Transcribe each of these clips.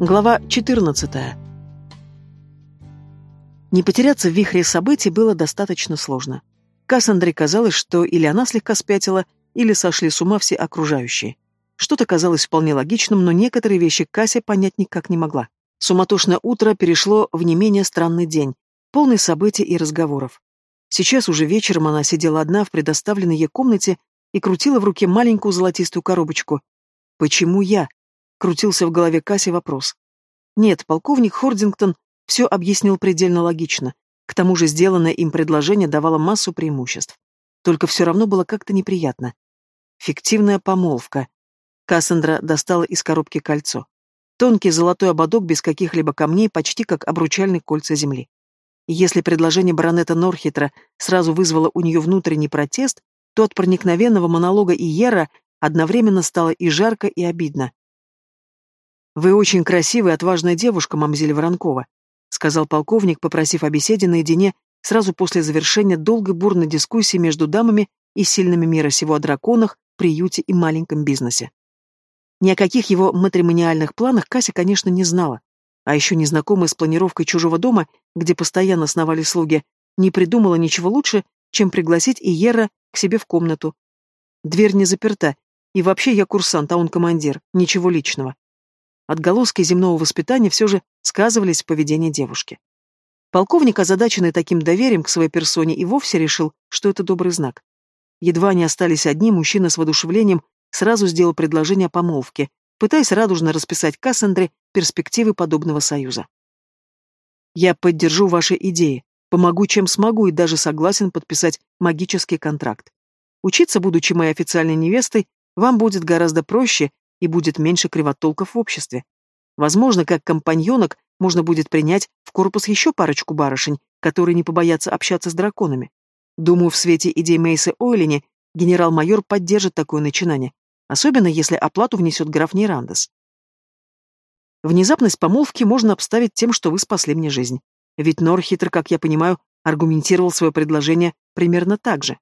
Глава 14. Не потеряться в вихре событий было достаточно сложно. Кассандре казалось, что или она слегка спятила, или сошли с ума все окружающие. Что-то казалось вполне логичным, но некоторые вещи Кася понять никак не могла. Суматошное утро перешло в не менее странный день, полный событий и разговоров. Сейчас уже вечером она сидела одна в предоставленной ей комнате и крутила в руке маленькую золотистую коробочку. «Почему я?» Крутился в голове Касси вопрос. Нет, полковник Хордингтон все объяснил предельно логично. К тому же сделанное им предложение давало массу преимуществ. Только все равно было как-то неприятно. Фиктивная помолвка. Кассандра достала из коробки кольцо. Тонкий золотой ободок без каких-либо камней, почти как обручальный кольца земли. если предложение баронета Норхитра сразу вызвало у нее внутренний протест, то от проникновенного монолога Иера одновременно стало и жарко, и обидно. «Вы очень красивая и отважная девушка, мамзель Воронкова», сказал полковник, попросив о беседе наедине сразу после завершения долгой бурной дискуссии между дамами и сильными мира сего о драконах, приюте и маленьком бизнесе. Ни о каких его матримониальных планах Кася, конечно, не знала. А еще незнакомая с планировкой чужого дома, где постоянно сновали слуги, не придумала ничего лучше, чем пригласить Иера к себе в комнату. Дверь не заперта, и вообще я курсант, а он командир, ничего личного. Отголоски земного воспитания все же сказывались в поведении девушки. Полковник, озадаченный таким доверием к своей персоне, и вовсе решил, что это добрый знак. Едва они остались одни, мужчина с воодушевлением сразу сделал предложение о помолвке, пытаясь радужно расписать Кассандре перспективы подобного союза. «Я поддержу ваши идеи, помогу чем смогу и даже согласен подписать магический контракт. Учиться, будучи моей официальной невестой, вам будет гораздо проще, и будет меньше кривотолков в обществе. Возможно, как компаньонок можно будет принять в корпус еще парочку барышень, которые не побоятся общаться с драконами. Думаю, в свете идей Мейса Ойлини генерал-майор поддержит такое начинание, особенно если оплату внесет граф Нейрандес. Внезапность помолвки можно обставить тем, что вы спасли мне жизнь. Ведь Нор хитро, как я понимаю, аргументировал свое предложение примерно так же.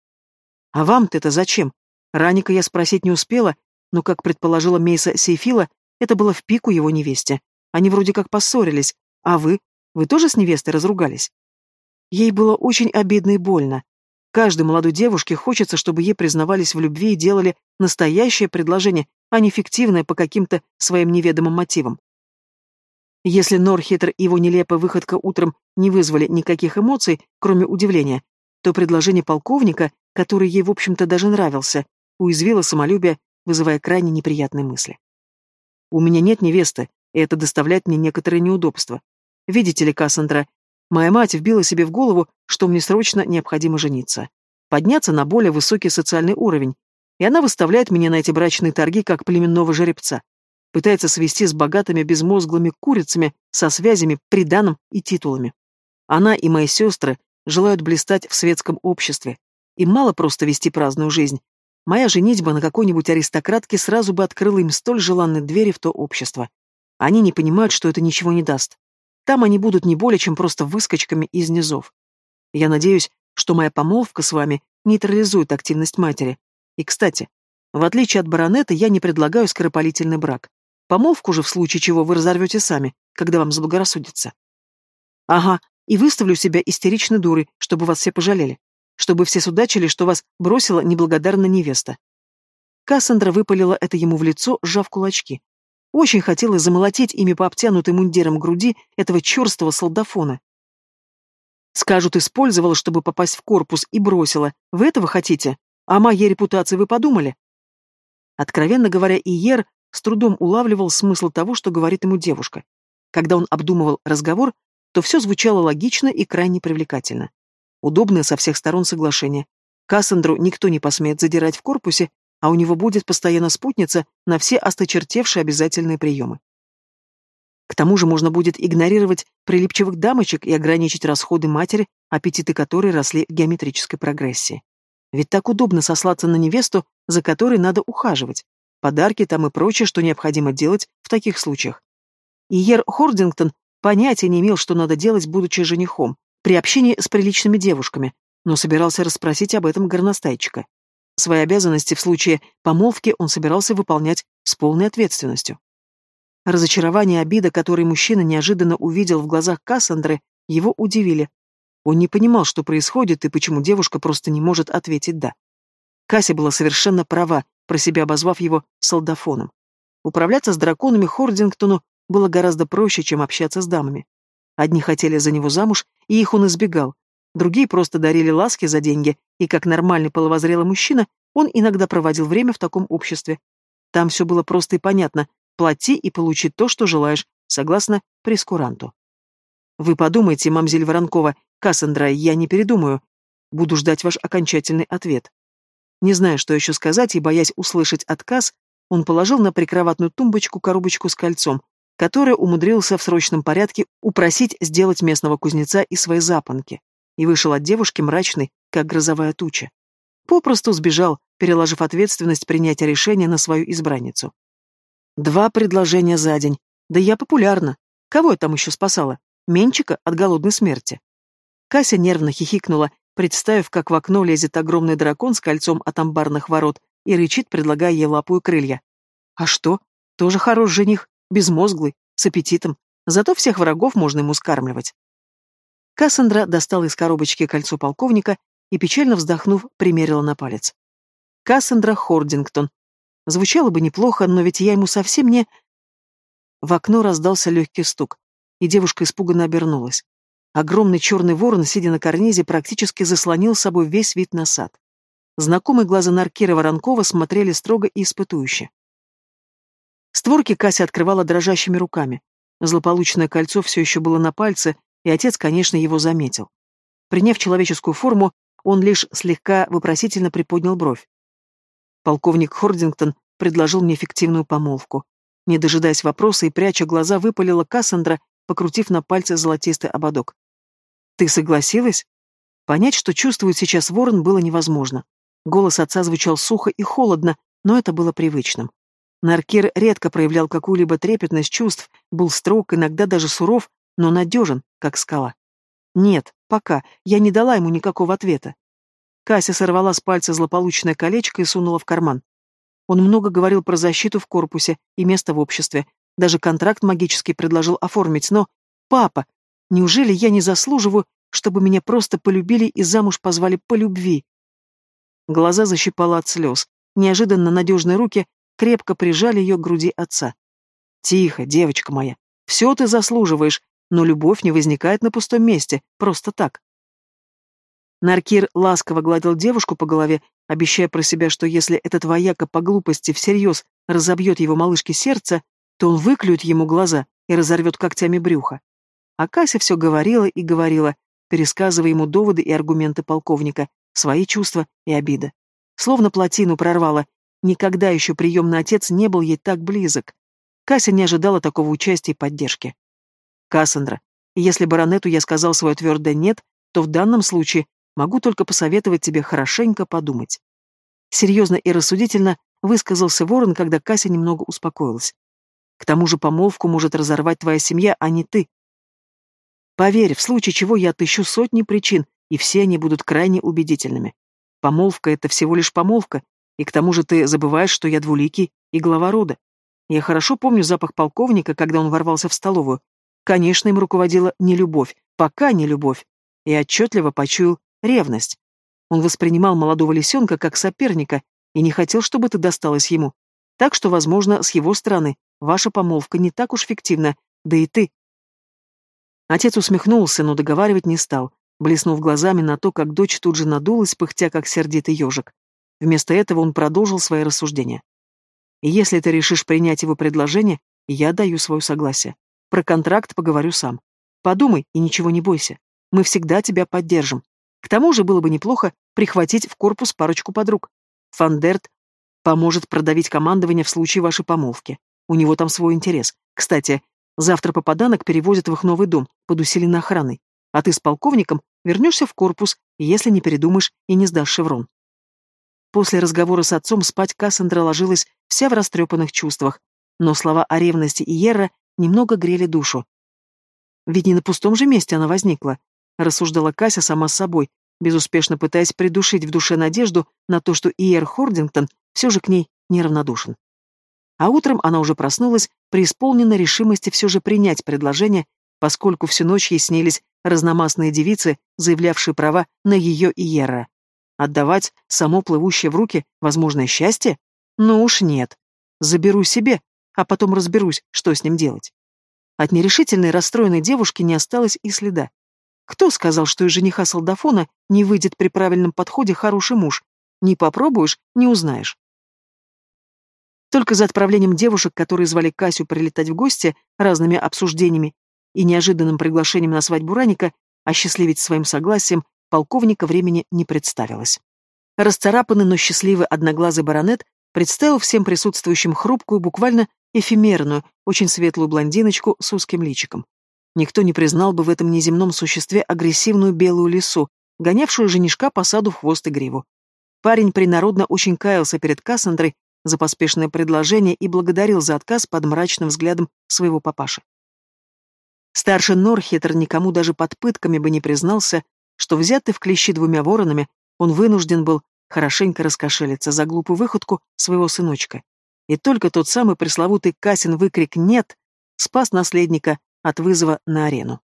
А вам-то это зачем? Раника я спросить не успела, но, как предположила Мейса Сейфила, это было в пику его невесте. Они вроде как поссорились. А вы? Вы тоже с невестой разругались? Ей было очень обидно и больно. Каждой молодой девушке хочется, чтобы ей признавались в любви и делали настоящее предложение, а не фиктивное по каким-то своим неведомым мотивам. Если Норхитер и его нелепая выходка утром не вызвали никаких эмоций, кроме удивления, то предложение полковника, который ей, в общем-то, даже нравился, уязвило самолюбие вызывая крайне неприятные мысли. «У меня нет невесты, и это доставляет мне некоторые неудобства. Видите ли, Кассандра, моя мать вбила себе в голову, что мне срочно необходимо жениться, подняться на более высокий социальный уровень, и она выставляет меня на эти брачные торги как племенного жеребца, пытается свести с богатыми безмозглыми курицами, со связями, приданым и титулами. Она и мои сестры желают блистать в светском обществе. Им мало просто вести праздную жизнь, Моя женитьба на какой-нибудь аристократке сразу бы открыла им столь желанные двери в то общество. Они не понимают, что это ничего не даст. Там они будут не более чем просто выскочками из низов. Я надеюсь, что моя помолвка с вами нейтрализует активность матери. И, кстати, в отличие от баронета, я не предлагаю скоропалительный брак. Помолвку же, в случае чего, вы разорвете сами, когда вам заблагорассудится. Ага, и выставлю себя истеричной дурой, чтобы вас все пожалели чтобы все судачили, что вас бросила неблагодарная невеста. Кассандра выпалила это ему в лицо, сжав кулачки. Очень хотелось замолотить ими по обтянутой мундиром груди этого черстого солдафона. Скажут, использовала, чтобы попасть в корпус, и бросила. Вы этого хотите? О моей репутации вы подумали? Откровенно говоря, Иер с трудом улавливал смысл того, что говорит ему девушка. Когда он обдумывал разговор, то все звучало логично и крайне привлекательно. Удобное со всех сторон соглашение. Кассандру никто не посмеет задирать в корпусе, а у него будет постоянно спутница на все осточертевшие обязательные приемы. К тому же можно будет игнорировать прилипчивых дамочек и ограничить расходы матери, аппетиты которой росли в геометрической прогрессии. Ведь так удобно сослаться на невесту, за которой надо ухаживать. Подарки там и прочее, что необходимо делать в таких случаях. Иер Хордингтон понятия не имел, что надо делать, будучи женихом, при общении с приличными девушками, но собирался расспросить об этом горностайчика. Свои обязанности в случае помолвки он собирался выполнять с полной ответственностью. Разочарование и обида, которые мужчина неожиданно увидел в глазах Кассандры, его удивили. Он не понимал, что происходит и почему девушка просто не может ответить «да». Кася была совершенно права, про себя обозвав его солдафоном. Управляться с драконами Хордингтону было гораздо проще, чем общаться с дамами. Одни хотели за него замуж, и их он избегал. Другие просто дарили ласки за деньги, и как нормальный половозрелый мужчина, он иногда проводил время в таком обществе. Там все было просто и понятно. Плати и получи то, что желаешь, согласно прескуранту. Вы подумайте, мамзель Воронкова, Кассандра, я не передумаю. Буду ждать ваш окончательный ответ. Не зная, что еще сказать, и боясь услышать отказ, он положил на прикроватную тумбочку коробочку с кольцом, которое умудрился в срочном порядке упросить сделать местного кузнеца из своей запонки, и вышел от девушки мрачный, как грозовая туча. Попросту сбежал, переложив ответственность принятия решения на свою избранницу. Два предложения за день. Да я популярна. Кого я там еще спасала? Менчика от голодной смерти. Кася нервно хихикнула, представив, как в окно лезет огромный дракон с кольцом от амбарных ворот и рычит, предлагая ей лапу и крылья. А что? Тоже хорош жених, безмозглый, с аппетитом. Зато всех врагов можно ему скармливать. Кассандра достала из коробочки кольцо полковника и, печально вздохнув, примерила на палец. Кассандра Хордингтон. Звучало бы неплохо, но ведь я ему совсем не... В окно раздался легкий стук, и девушка испуганно обернулась. Огромный черный ворон, сидя на карнизе, практически заслонил собой весь вид на сад. Знакомые глаза Наркира Воронкова смотрели строго и испытующе. Створки Кася открывала дрожащими руками. Злополучное кольцо все еще было на пальце, и отец, конечно, его заметил. Приняв человеческую форму, он лишь слегка вопросительно приподнял бровь. Полковник Хордингтон предложил мне фиктивную помолвку. Не дожидаясь вопроса и пряча глаза, выпалила Кассандра, покрутив на пальце золотистый ободок. «Ты согласилась?» Понять, что чувствует сейчас ворон, было невозможно. Голос отца звучал сухо и холодно, но это было привычным. Наркир редко проявлял какую-либо трепетность чувств, был строг, иногда даже суров, но надежен, как скала. «Нет, пока, я не дала ему никакого ответа». Кася сорвала с пальца злополучное колечко и сунула в карман. Он много говорил про защиту в корпусе и место в обществе, даже контракт магический предложил оформить, но... Папа, неужели я не заслуживаю, чтобы меня просто полюбили и замуж позвали по любви? Глаза защипала от слез. Неожиданно надежные руки крепко прижали ее к груди отца. «Тихо, девочка моя. Все ты заслуживаешь, но любовь не возникает на пустом месте, просто так». Наркир ласково гладил девушку по голове, обещая про себя, что если этот вояка по глупости всерьез разобьет его малышке сердце, то он выклюет ему глаза и разорвет когтями брюха. А Кася все говорила и говорила, пересказывая ему доводы и аргументы полковника, свои чувства и обиды. Словно плотину прорвала, никогда еще приемный отец не был ей так близок. Кася не ожидала такого участия и поддержки. «Кассандра, если баронету я сказал свое твердое «нет», то в данном случае могу только посоветовать тебе хорошенько подумать». Серьезно и рассудительно высказался Ворон, когда Кася немного успокоилась. К тому же помолвку может разорвать твоя семья, а не ты. Поверь, в случае чего я отыщу сотни причин, и все они будут крайне убедительными. Помолвка — это всего лишь помолвка, и к тому же ты забываешь, что я двуликий и глава рода. Я хорошо помню запах полковника, когда он ворвался в столовую. Конечно, им руководила не любовь, пока не любовь, и отчетливо почуял ревность. Он воспринимал молодого лисенка как соперника и не хотел, чтобы ты досталась ему. Так что, возможно, с его стороны Ваша помолвка не так уж фиктивна, да и ты. Отец усмехнулся, но договаривать не стал, блеснув глазами на то, как дочь тут же надулась, пыхтя, как сердитый ежик. Вместо этого он продолжил свои рассуждения. Если ты решишь принять его предложение, я даю свое согласие. Про контракт поговорю сам. Подумай и ничего не бойся. Мы всегда тебя поддержим. К тому же было бы неплохо прихватить в корпус парочку подруг. Фандерт поможет продавить командование в случае вашей помолвки. У него там свой интерес. Кстати, завтра попаданок перевозят в их новый дом под усиленной охраной. А ты с полковником вернешься в корпус, если не передумаешь и не сдашь шеврон. После разговора с отцом спать Кассандра ложилась вся в растрепанных чувствах, но слова о ревности и Ерра немного грели душу. Ведь не на пустом же месте она возникла, рассуждала Кася сама с собой, безуспешно пытаясь придушить в душе надежду на то, что Иер Хордингтон все же к ней неравнодушен. А утром она уже проснулась преисполнена решимости все же принять предложение, поскольку всю ночь ей снились разномастные девицы, заявлявшие права на ее и Ера. Отдавать само плывущее в руки возможное счастье? Ну уж нет. Заберу себе, а потом разберусь, что с ним делать. От нерешительной, расстроенной девушки не осталось и следа. Кто сказал, что из жениха солдафона не выйдет при правильном подходе хороший муж? Не попробуешь, не узнаешь. Только за отправлением девушек, которые звали Касю прилетать в гости разными обсуждениями и неожиданным приглашением на свадьбу Раника, осчастливить своим согласием, полковника времени не представилось. Расцарапанный, но счастливый одноглазый баронет представил всем присутствующим хрупкую, буквально эфемерную, очень светлую блондиночку с узким личиком. Никто не признал бы в этом неземном существе агрессивную белую лису, гонявшую женишка по саду в хвост и гриву. Парень принародно очень каялся перед Кассандрой за поспешное предложение и благодарил за отказ под мрачным взглядом своего папаши. Старший Норхетер никому даже под пытками бы не признался, что взятый в клещи двумя воронами, он вынужден был хорошенько раскошелиться за глупую выходку своего сыночка. И только тот самый пресловутый Касин выкрик «нет» спас наследника от вызова на арену.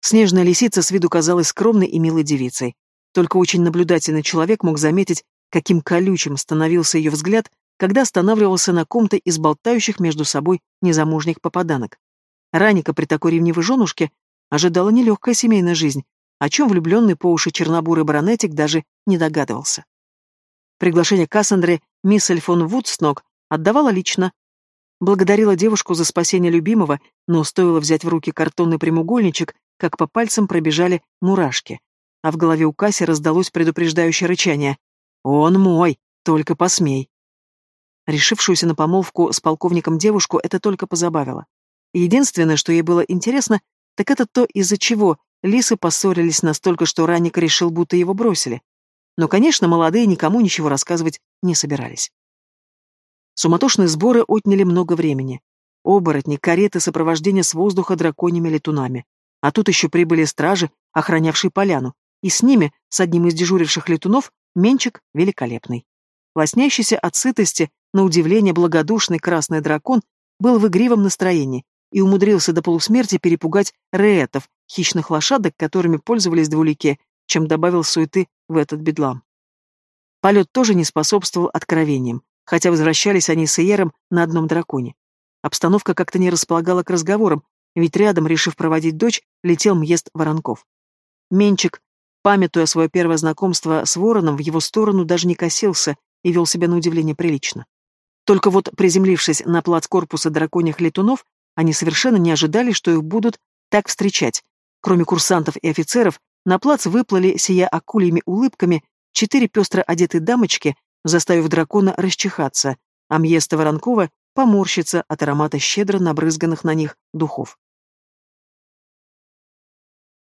Снежная лисица с виду казалась скромной и милой девицей. Только очень наблюдательный человек мог заметить, каким колючим становился ее взгляд, когда останавливался на ком-то из болтающих между собой незамужних попаданок. Раника при такой ревнивой женушке ожидала нелегкая семейная жизнь, о чем влюбленный по уши чернобурый баронетик даже не догадывался. Приглашение Кассандры мисс Эльфон Вудснок отдавала лично. Благодарила девушку за спасение любимого, но стоило взять в руки картонный прямоугольничек, как по пальцам пробежали мурашки. А в голове у Касси раздалось предупреждающее рычание. «Он мой, только посмей». Решившуюся на помолвку с полковником девушку это только позабавило. Единственное, что ей было интересно, так это то, из-за чего лисы поссорились настолько, что Раник решил, будто его бросили. Но, конечно, молодые никому ничего рассказывать не собирались. Суматошные сборы отняли много времени. Оборотни, кареты, сопровождение с воздуха драконьими летунами. А тут еще прибыли стражи, охранявшие поляну, и с ними, с одним из дежуривших летунов, Менчик великолепный. Лоснящийся от сытости, на удивление благодушный красный дракон был в игривом настроении и умудрился до полусмерти перепугать реэтов, хищных лошадок, которыми пользовались двулике, чем добавил суеты в этот бедлам. Полет тоже не способствовал откровениям, хотя возвращались они с Иером на одном драконе. Обстановка как-то не располагала к разговорам, ведь рядом, решив проводить дочь, летел Мьест Воронков. Менчик, памятуя свое первое знакомство с Вороном, в его сторону даже не косился и вел себя на удивление прилично. Только вот, приземлившись на плац корпуса драконьих летунов, они совершенно не ожидали, что их будут так встречать. Кроме курсантов и офицеров, на плац выплыли, сия акульями улыбками, четыре пестро одетые дамочки, заставив дракона расчихаться, а Мьеста Воронкова поморщиться от аромата щедро набрызганных на них духов.